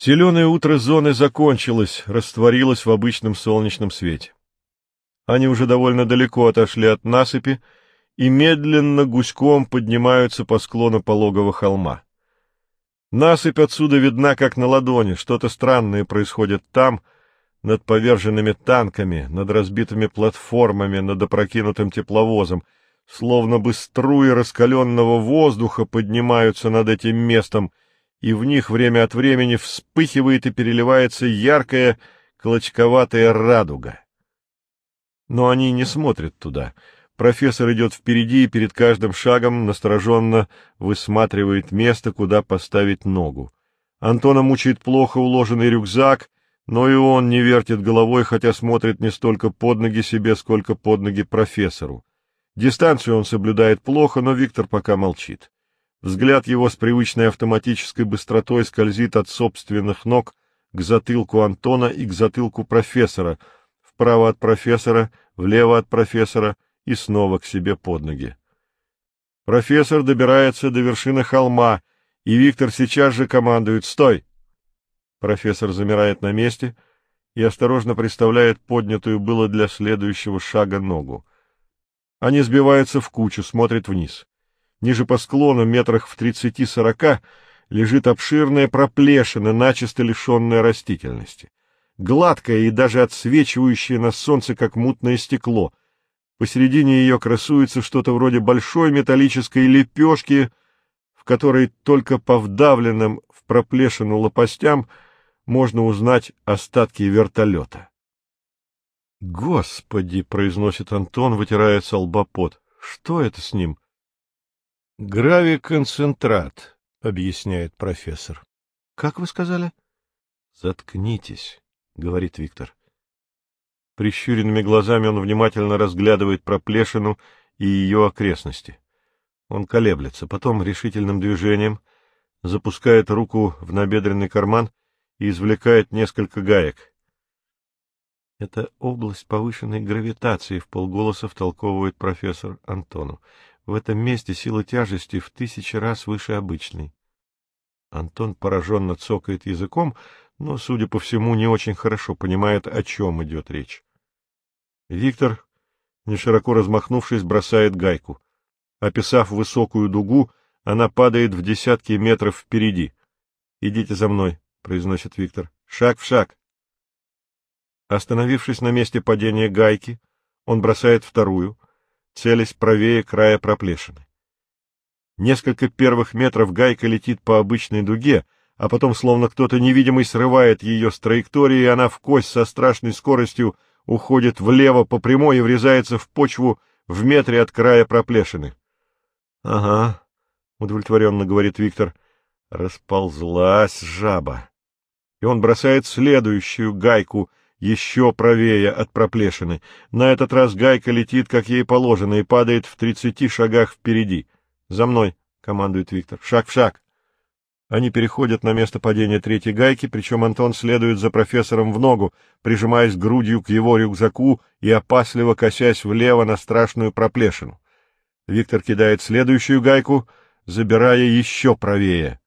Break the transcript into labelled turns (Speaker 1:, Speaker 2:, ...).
Speaker 1: Зеленое утро зоны закончилось, растворилось в обычном солнечном свете. Они уже довольно далеко отошли от насыпи и медленно гуськом поднимаются по склону пологого холма. Насыпь отсюда видна как на ладони, что-то странное происходит там, над поверженными танками, над разбитыми платформами, над опрокинутым тепловозом, словно бы струи раскаленного воздуха поднимаются над этим местом — и в них время от времени вспыхивает и переливается яркая клочковатая радуга. Но они не смотрят туда. Профессор идет впереди и перед каждым шагом настороженно высматривает место, куда поставить ногу. Антона мучает плохо уложенный рюкзак, но и он не вертит головой, хотя смотрит не столько под ноги себе, сколько под ноги профессору. Дистанцию он соблюдает плохо, но Виктор пока молчит. Взгляд его с привычной автоматической быстротой скользит от собственных ног к затылку Антона и к затылку профессора, вправо от профессора, влево от профессора и снова к себе под ноги. Профессор добирается до вершины холма, и Виктор сейчас же командует «Стой!». Профессор замирает на месте и осторожно представляет поднятую было для следующего шага ногу. Они сбиваются в кучу, смотрят вниз. Ниже по склону, метрах в тридцати-сорока, лежит обширная проплешина, начисто лишенная растительности. Гладкая и даже отсвечивающая на солнце, как мутное стекло. Посередине ее красуется что-то вроде большой металлической лепешки, в которой только по вдавленным в проплешину лопастям можно узнать остатки вертолета. «Господи!» — произносит Антон, вытирая со лба пот. «Что это с ним?» — Гравиконцентрат, — объясняет профессор. — Как вы сказали? — Заткнитесь, — говорит Виктор. Прищуренными глазами он внимательно разглядывает проплешину и ее окрестности. Он колеблется, потом решительным движением запускает руку в набедренный карман и извлекает несколько гаек. — Это область повышенной гравитации, — в полголоса втолковывает профессор Антону. В этом месте сила тяжести в тысячи раз выше обычной. Антон пораженно цокает языком, но, судя по всему, не очень хорошо понимает, о чем идет речь. Виктор, не широко размахнувшись, бросает гайку. Описав высокую дугу, она падает в десятки метров впереди. — Идите за мной, — произносит Виктор. — Шаг в шаг. Остановившись на месте падения гайки, он бросает вторую — целясь правее края проплешины. Несколько первых метров гайка летит по обычной дуге, а потом словно кто-то невидимый срывает ее с траектории, и она в кость со страшной скоростью уходит влево по прямой и врезается в почву в метре от края проплешины. — Ага, — удовлетворенно говорит Виктор, — расползлась жаба. И он бросает следующую гайку — еще правее от проплешины. На этот раз гайка летит, как ей положено, и падает в тридцати шагах впереди. «За мной!» — командует Виктор. «Шаг в шаг!» Они переходят на место падения третьей гайки, причем Антон следует за профессором в ногу, прижимаясь грудью к его рюкзаку и опасливо косясь влево на страшную проплешину. Виктор кидает следующую гайку, забирая еще правее.